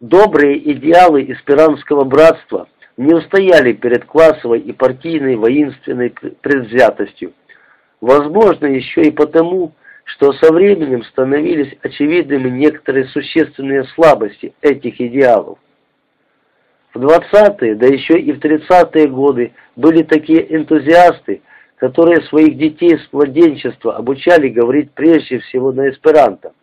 Добрые идеалы эсперанского братства не устояли перед классовой и партийной воинственной предвзятостью. Возможно, еще и потому, что со временем становились очевидными некоторые существенные слабости этих идеалов. В 20-е, да еще и в 30-е годы были такие энтузиасты, которые своих детей с младенчества обучали говорить прежде всего на эсперанто.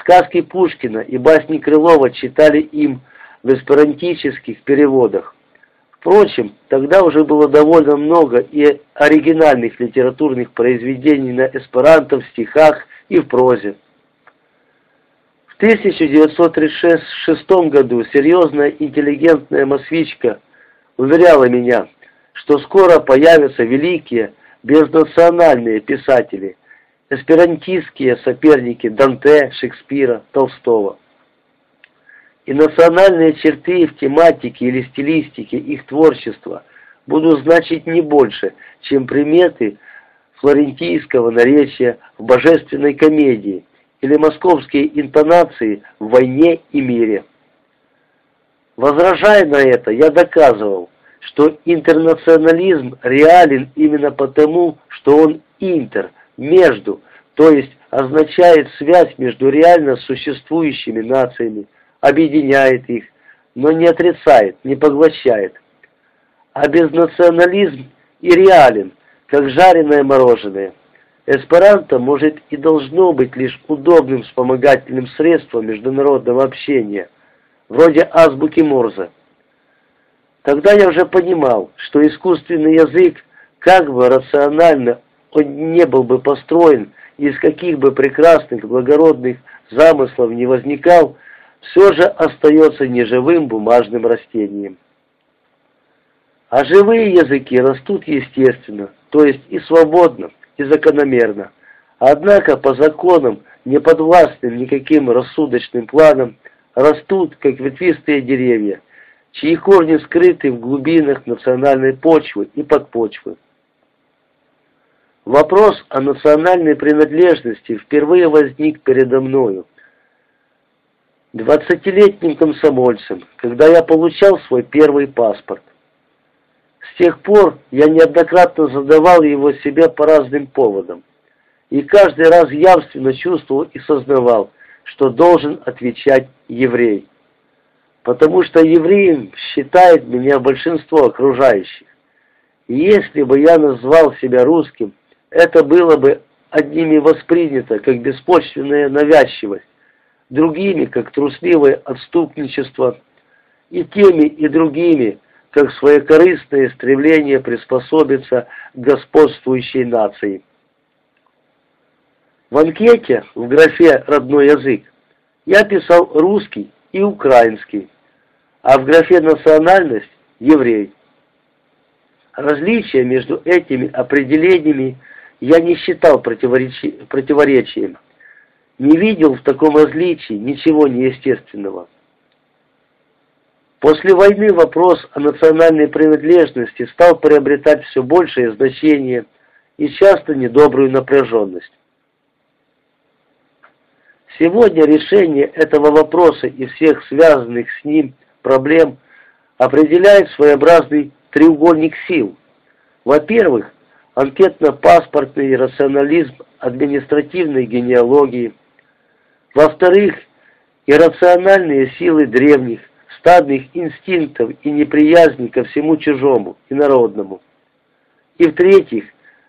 Сказки Пушкина и басни Крылова читали им в эсперантических переводах. Впрочем, тогда уже было довольно много и оригинальных литературных произведений на эсперанто в стихах и в прозе. В 1936 году серьезная интеллигентная москвичка уверяла меня, что скоро появятся великие безнациональные писатели, эсперантистские соперники Данте, Шекспира, Толстого и национальные черты в тематике или стилистике их творчества будут значить не больше, чем приметы флорентийского наречия в божественной комедии или московские интонации в «Войне и мире». Возражая на это, я доказывал, что интернационализм реален именно потому, что он интер, между, то есть означает связь между реально существующими нациями, объединяет их, но не отрицает, не поглощает. А безнационализм и реален, как жареное мороженое. Эсперанто может и должно быть лишь удобным вспомогательным средством международного общения, вроде азбуки Морзе. Тогда я уже понимал, что искусственный язык, как бы рационально он не был бы построен, из каких бы прекрасных, благородных замыслов не возникал, все же остается неживым бумажным растением. А живые языки растут естественно, то есть и свободно, и закономерно. Однако по законам, не подвластным никаким рассудочным планам, растут, как ветвистые деревья, чьи корни скрыты в глубинах национальной почвы и подпочвы. Вопрос о национальной принадлежности впервые возник передо мною, двадцатилетним комсомольцем, когда я получал свой первый паспорт. С тех пор я неоднократно задавал его себе по разным поводам, и каждый раз явственно чувствовал и сознавал, что должен отвечать еврей. Потому что евреем считает меня большинство окружающих. И если бы я назвал себя русским, это было бы одними воспринято как беспочвенная навязчивость, другими, как трусливое отступничество, и теми, и другими, как своекорыстное стремление приспособиться к господствующей нации. В анкете в графе «Родной язык» я писал русский и украинский, а в графе «Национальность» – еврей. Различия между этими определениями я не считал противоречием не видел в таком различии ничего неестественного. После войны вопрос о национальной принадлежности стал приобретать все большее значение и часто недобрую напряженность. Сегодня решение этого вопроса и всех связанных с ним проблем определяет своеобразный треугольник сил. Во-первых, анкетно-паспортный рационализм административной генеалогии – во-вторых, иррациональные силы древних, стадных инстинктов и неприязни ко всему чужому и народному. И в-третьих,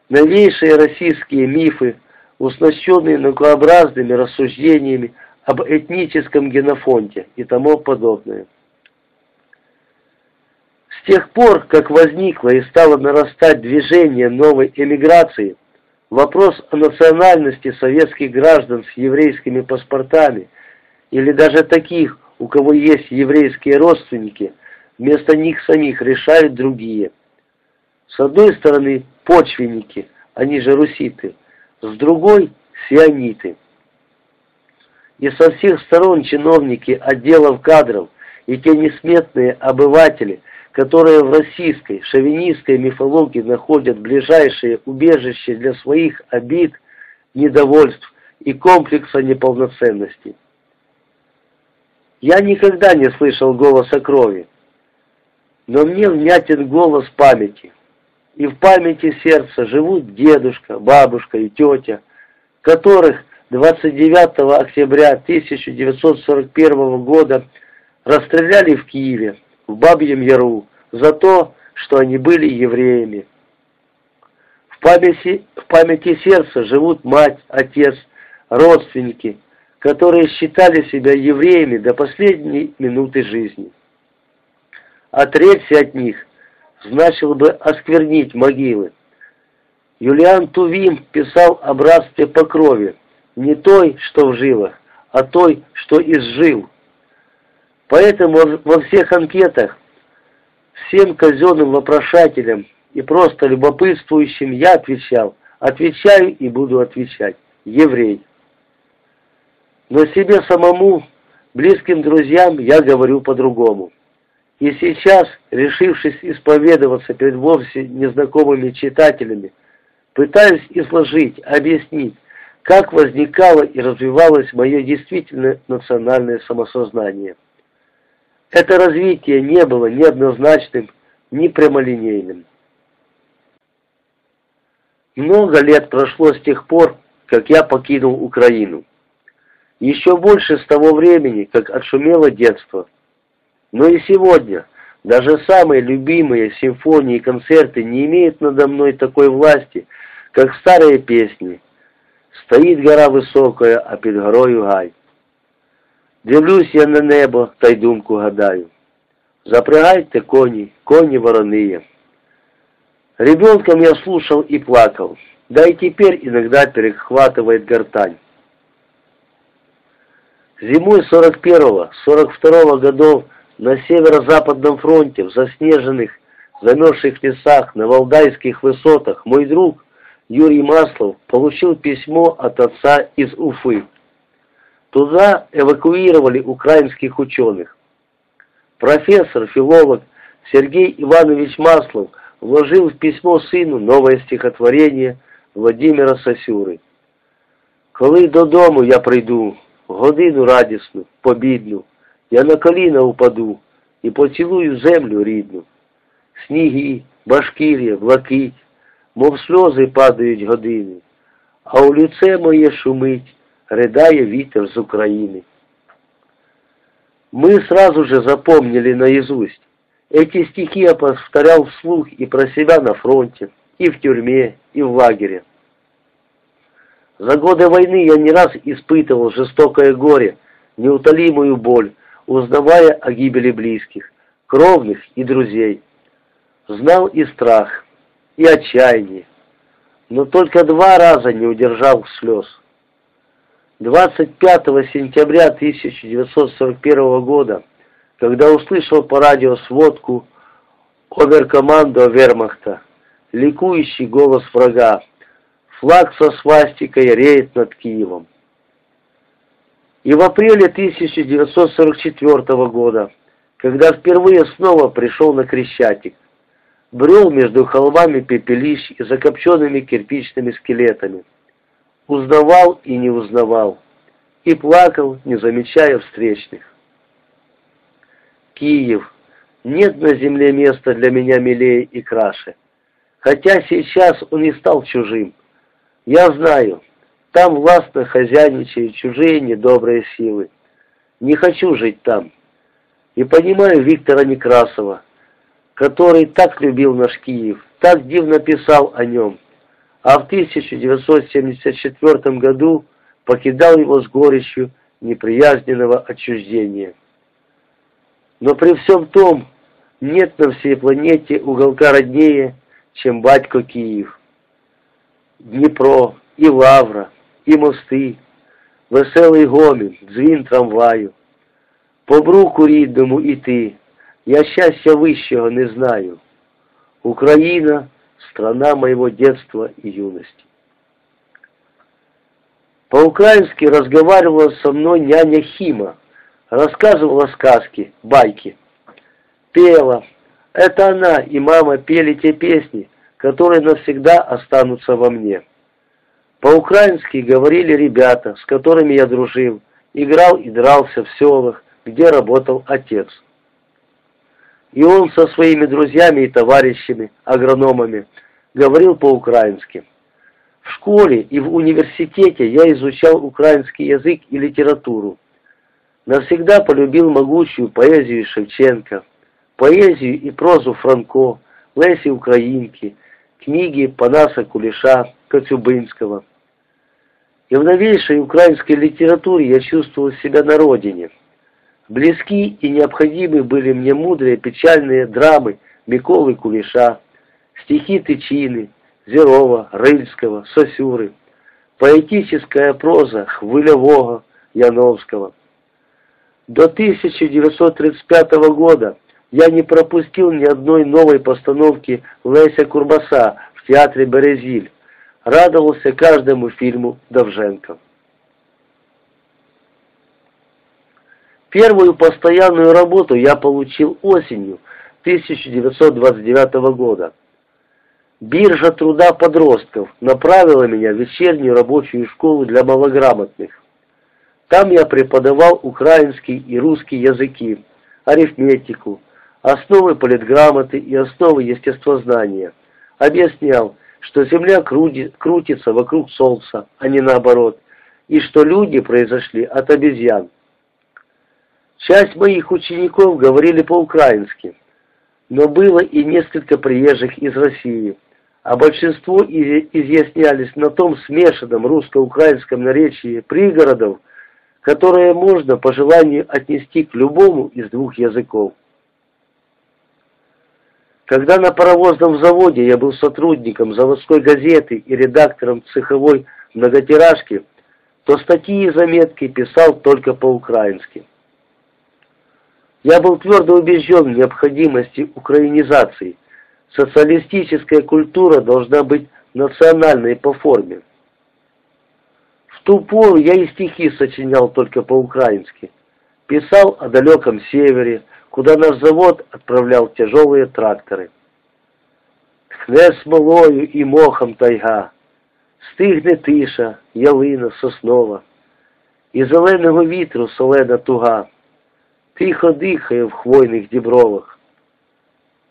новейшие российские мифы, уснащенные наукообразными рассуждениями об этническом генофонде и тому подобное. Тех пор, как возникло и стало нарастать движение новой эмиграции – Вопрос о национальности советских граждан с еврейскими паспортами или даже таких, у кого есть еврейские родственники, вместо них самих решают другие. С одной стороны почвенники, они же руситы, с другой – сиониты. И со всех сторон чиновники отделов кадров и те несметные обыватели – которые в российской шовинистской мифологии находят ближайшее убежище для своих обид, недовольств и комплекса неполноценности. Я никогда не слышал голоса крови, но мне внятен голос памяти. И в памяти сердца живут дедушка, бабушка и тетя, которых 29 октября 1941 года расстреляли в Киеве, в Бабьем Яру, за то, что они были евреями. В памяти, в памяти сердца живут мать, отец, родственники, которые считали себя евреями до последней минуты жизни. Отречься от них значило бы осквернить могилы. Юлиан Тувим писал о братстве по крови, не той, что в жилах, а той, что изжил. Поэтому во всех анкетах всем казенным вопрошателям и просто любопытствующим я отвечал, отвечаю и буду отвечать, еврей. Но себе самому, близким друзьям, я говорю по-другому. И сейчас, решившись исповедоваться перед вовсе незнакомыми читателями, пытаюсь изложить, объяснить, как возникало и развивалось мое действительно национальное самосознание. Это развитие не было ни однозначным, ни прямолинейным. Много лет прошло с тех пор, как я покинул Украину. Еще больше с того времени, как отшумело детство. Но и сегодня даже самые любимые симфонии и концерты не имеют надо мной такой власти, как старые песни. Стоїть гора високая, а під горою гай. Дивлюсь я на небо та й думку гадаю. Запрягайте кони, кони вороные. Ребенком я слушал и плакал, да и теперь иногда перехватывает гортань. Зимой 41-42 годов на северо-западном фронте, в заснеженных, замерзших лесах, на Валдайских высотах, мой друг Юрий Маслов получил письмо от отца из Уфы. Туда эвакуировали украинских ученых. Профессор, филолог Сергей Иванович Маслов вложил в письмо сыну новое стихотворение Владимира Сосюри. Коли додому я прийду, годину радісну, побідну, я на коліна упаду і поцілую землю рідну. Сніги, башкір'я, блакить, мов сльози падають години, а у лице моє шумить, ридає вітер з України. Мы сразу же запомнили наизусть. Эти стихи я повторял вслух и про себя на фронте, и в тюрьме, и в лагере. За годы войны я не раз испытывал жестокое горе, неутолимую боль, узнавая о гибели близких, кровных и друзей. Знал и страх, и отчаяние, но только два раза не удержал слез. 25 сентября 1941 года, когда услышал по радио сводку оберкомандо вермахта, ликующий голос врага, Флаг со свастикой реет над Киевом. И в апреле 1944 года, когда впервые снова пришел на Крещатик, брел между холмами пепелищ и закопченными кирпичными скелетами, узнавал и не узнавал, и плакал, не замечая встречных. Киев. Нет на земле места для меня милее и краше. Хотя сейчас он и стал чужим, я знаю, там властно хозяйничают чужие недобрые силы. Не хочу жить там. И понимаю Виктора Некрасова, который так любил наш Киев, так дивно писал о нем, а в 1974 году покидал его с горечью неприязненного отчуждения. Но при всем том, нет на всей планете уголка роднее, чем батько Киев. Дніпро, і лавра, і мости, веселий гомін, дзвін трамваю. По бруку рідному іти, я щастя вищого не знаю. Украина — страна моего детства и юности. По-украински разговаривала со мной няня Хима, рассказывала сказки, байки. Пела. Это она и мама пели те песни, которые навсегда останутся во мне. По-украински говорили ребята, с которыми я дружил, играл и дрался в селах, где работал отец. И он со своими друзьями и товарищами, агрономами, говорил по-украински. В школе и в университете я изучал украинский язык и литературу. Навсегда полюбил могучую поэзию Шевченко, поэзию и прозу Франко, Лесі Украинки, книги Панаса Кулеша, Коцюбинского. И в новейшей украинской литературе я чувствовал себя на родине. Близки и необходимы были мне мудрые печальные драмы Миколы Кулеша, стихи Тычины, Зерова, Рыльского, Сосюры, поэтическая проза Хвылевого, Яновского. До 1935 года я не пропустил ни одной новой постановки Леся Курбаса в театре «Березиль», радовался каждому фильму Довженко. Первую постоянную работу я получил осенью 1929 года. Биржа труда подростков направила меня в вечернюю рабочую школу для малограмотных. Там я преподавал украинский и русский языки, арифметику, основы политграмоты и основы естествознания. Объяснял, что Земля крутится вокруг Солнца, а не наоборот, и что люди произошли от обезьян. Часть моих учеников говорили по-украински, но было и несколько приезжих из России, а большинство изъяснялись на том смешанном русско-украинском наречии пригородов, которое можно по желанию отнести к любому из двух языков. Когда на паровозном заводе я был сотрудником заводской газеты и редактором цеховой многотиражки, то статьи и заметки писал только по-украински. Я был твердо убежден в необходимости украинизации. Социалистическая культура должна быть национальной по форме. В ту пору я и стихи сочинял только по-украински. Писал о далеком севере, куда наш завод отправлял тяжелые тракторы. Тхне смолою і мохом тайга, стигне тиша, ялина, соснова, і зеленого вітру солена туга, Тихо дихає в хвойних дібровах.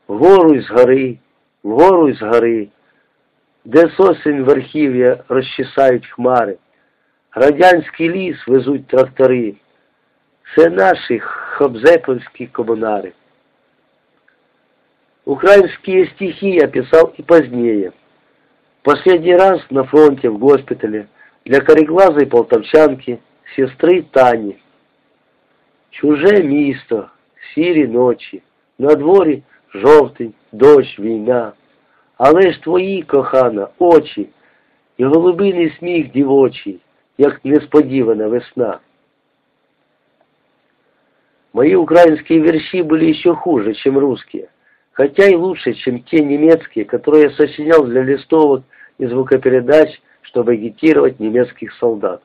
Вгору й з гори, вгору й з гори, де сосень верхів'я розчесають хмари, радянський ліс везуть трактори. Це наші хобзеповские коммунары. Украинские стихи я писал и позднее. Последний раз на фронте, в госпитале, для кореглазой полтавчанки, сестры Тани. Чуже місто, сірі ночі, на дворі жовтень, дощ, війна. Але ж твої, кохана, очі і голубиний сміх дівочий, як несподівана весна. Мои украинские верши были еще хуже, чем русские, хотя и лучше, чем те немецкие, которые я сочинял для листовок и звукопередач, чтобы агитировать немецких солдат.